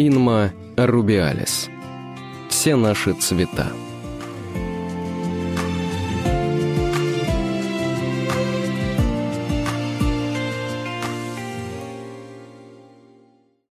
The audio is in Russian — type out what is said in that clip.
Инма рубиалис. Все наши цвета.